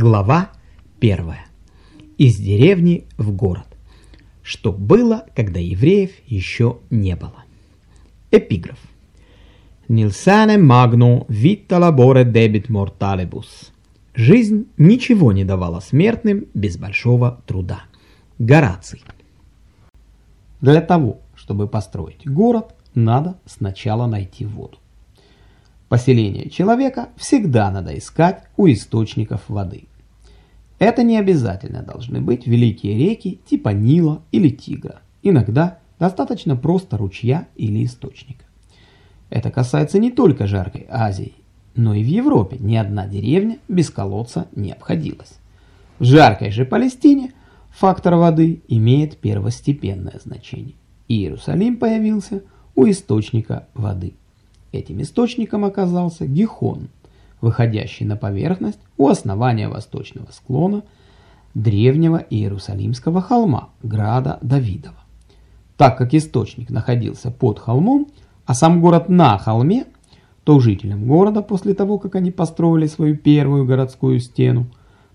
Глава 1. Из деревни в город. Что было, когда евреев еще не было. Эпиграф. Нилсане магну витта лаборе дебит морталибус. Жизнь ничего не давала смертным без большого труда. Гораций. Для того, чтобы построить город, надо сначала найти воду. Поселение человека всегда надо искать у источников воды. Это не обязательно должны быть великие реки типа Нила или Тигра. Иногда достаточно просто ручья или источника. Это касается не только жаркой Азии, но и в Европе ни одна деревня без колодца не обходилась. В жаркой же Палестине фактор воды имеет первостепенное значение. Иерусалим появился у источника воды. Этим источником оказался Гихон, выходящий на поверхность у основания восточного склона древнего Иерусалимского холма, града Давидова. Так как источник находился под холмом, а сам город на холме, то жителям города после того, как они построили свою первую городскую стену,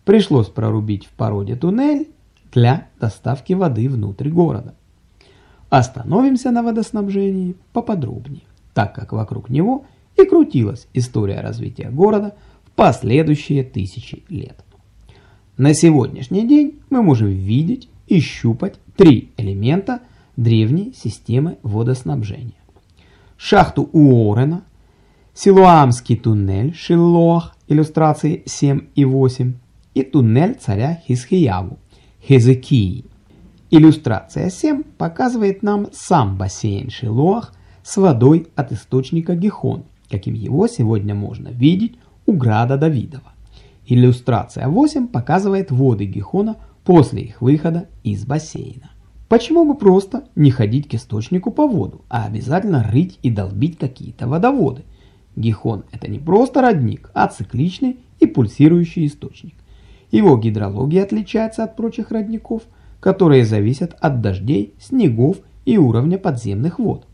пришлось прорубить в породе туннель для доставки воды внутрь города. Остановимся на водоснабжении поподробнее так как вокруг него и крутилась история развития города в последующие тысячи лет. На сегодняшний день мы можем видеть и щупать три элемента древней системы водоснабжения. Шахту Уоррена, Силуамский туннель Шиллоах, иллюстрации 7 и 8, и туннель царя Хисхиягу, Хезекии. Иллюстрация 7 показывает нам сам бассейн Шилоах с водой от источника Гихон, каким его сегодня можно видеть у града Давидова. Иллюстрация 8 показывает воды Гихона после их выхода из бассейна. Почему бы просто не ходить к источнику по воду, а обязательно рыть и долбить какие-то водоводы? Гихон это не просто родник, а цикличный и пульсирующий источник. Его гидрология отличается от прочих родников, которые зависят от дождей, снегов и уровня подземных вод.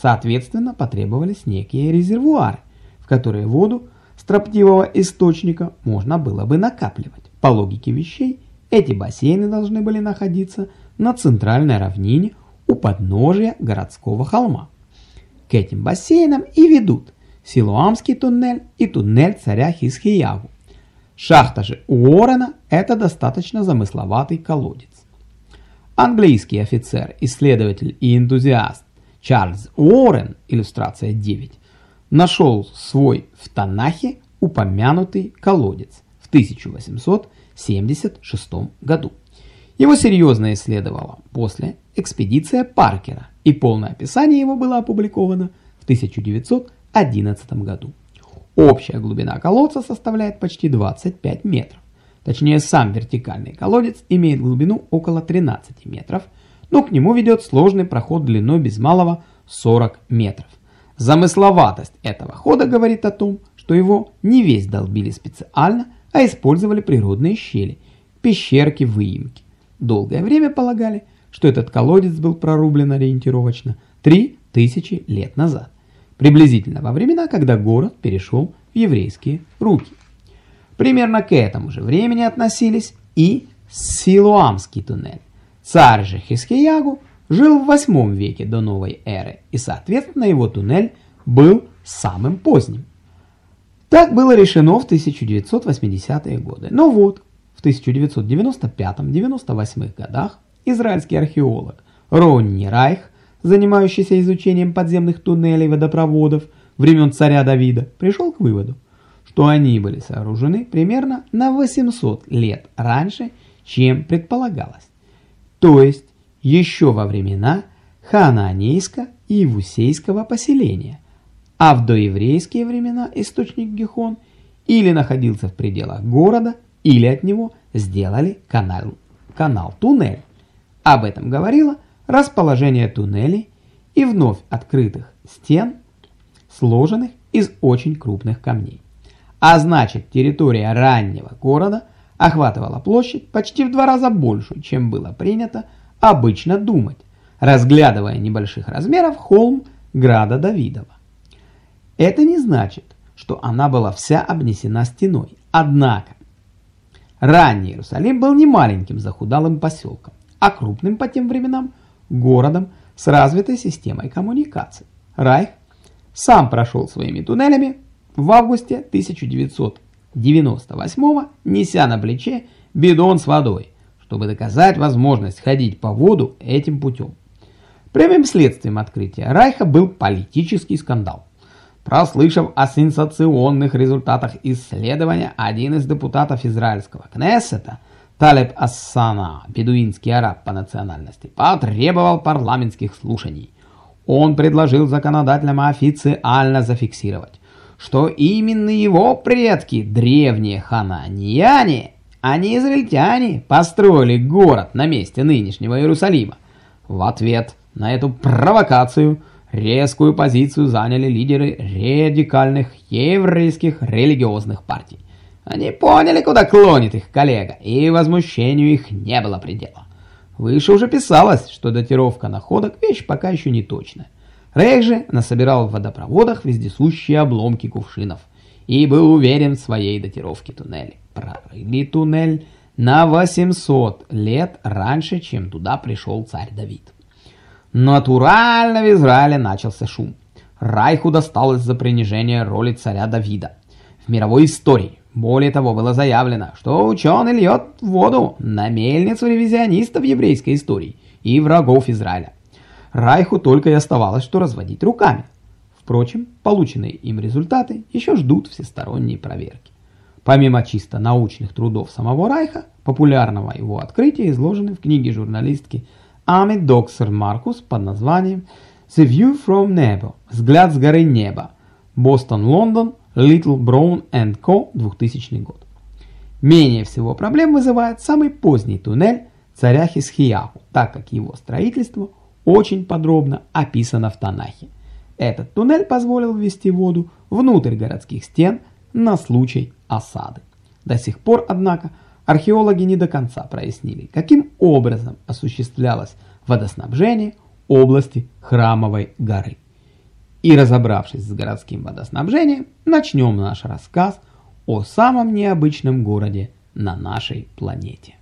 Соответственно, потребовались некие резервуары, в которые воду строптивого источника можно было бы накапливать. По логике вещей, эти бассейны должны были находиться на центральной равнине у подножия городского холма. К этим бассейнам и ведут Силуамский туннель и туннель царя Хисхиягу. Шахта же Уоррена – это достаточно замысловатый колодец. Английский офицер, исследователь и энтузиаст Чарльз Уоррен, иллюстрация 9, нашел свой в Танахе упомянутый колодец в 1876 году. Его серьезно исследовала после экспедиция Паркера, и полное описание его было опубликовано в 1911 году. Общая глубина колодца составляет почти 25 метров. Точнее, сам вертикальный колодец имеет глубину около 13 метров – но к нему ведет сложный проход длиной без малого 40 метров. Замысловатость этого хода говорит о том, что его не весь долбили специально, а использовали природные щели, пещерки, выемки. Долгое время полагали, что этот колодец был прорублен ориентировочно 3000 лет назад, приблизительно во времена, когда город перешел в еврейские руки. Примерно к этому же времени относились и Силуамский туннель. Царь же Хискиягу жил в 8 веке до новой эры, и, соответственно, его туннель был самым поздним. Так было решено в 1980-е годы. Но вот, в 1995-98 годах израильский археолог Ронни Райх, занимающийся изучением подземных туннелей водопроводов времен царя Давида, пришел к выводу, что они были сооружены примерно на 800 лет раньше, чем предполагалось то есть еще во времена ханаанейско и Иевусейского поселения, а в доеврейские времена источник Гихон или находился в пределах города, или от него сделали канал, канал-туннель. Об этом говорило расположение туннелей и вновь открытых стен, сложенных из очень крупных камней. А значит, территория раннего города – охватывала площадь почти в два раза большую, чем было принято обычно думать, разглядывая небольших размеров холм Града Давидова. Это не значит, что она была вся обнесена стеной, однако Ранний Иерусалим был не маленьким захудалым поселком, а крупным по тем временам городом с развитой системой коммуникаций. Райх сам прошел своими туннелями в августе 1998 неся на плече бидон с водой, чтобы доказать возможность ходить по воду этим путем. Прямым следствием открытия Райха был политический скандал. Прослышав о сенсационных результатах исследования, один из депутатов израильского Кнессета, Талеб Ассана, бедуинский араб по национальности, потребовал парламентских слушаний. Он предложил законодателям официально зафиксировать, что именно его предки, древние хананияне, а не израильтяне, построили город на месте нынешнего Иерусалима. В ответ на эту провокацию резкую позицию заняли лидеры радикальных еврейских религиозных партий. Они поняли, куда клонит их коллега, и возмущению их не было предела. Выше уже писалось, что датировка находок – вещь пока еще не точная. Рейх же насобирал в водопроводах вездесущие обломки кувшинов и был уверен в своей датировке туннеля. Прорыли туннель на 800 лет раньше, чем туда пришел царь Давид. Натурально в Израиле начался шум. Райху досталось за принижение роли царя Давида. В мировой истории, более того, было заявлено, что ученый льет воду на мельницу ревизионистов еврейской истории и врагов Израиля. Райху только и оставалось, что разводить руками. Впрочем, полученные им результаты еще ждут всесторонней проверки. Помимо чисто научных трудов самого Райха, популярного его открытия изложены в книге журналистки Ами Доксер Маркус под названием The View from Nebo – Взгляд с горы неба. Бостон, Лондон, Little Brown and Co. 2000 год. Менее всего проблем вызывает самый поздний туннель царя Хисхияху, так как его строительство очень подробно описано в Танахе. Этот туннель позволил ввести воду внутрь городских стен на случай осады. До сих пор, однако, археологи не до конца прояснили, каким образом осуществлялось водоснабжение области Храмовой горы. И разобравшись с городским водоснабжением, начнем наш рассказ о самом необычном городе на нашей планете.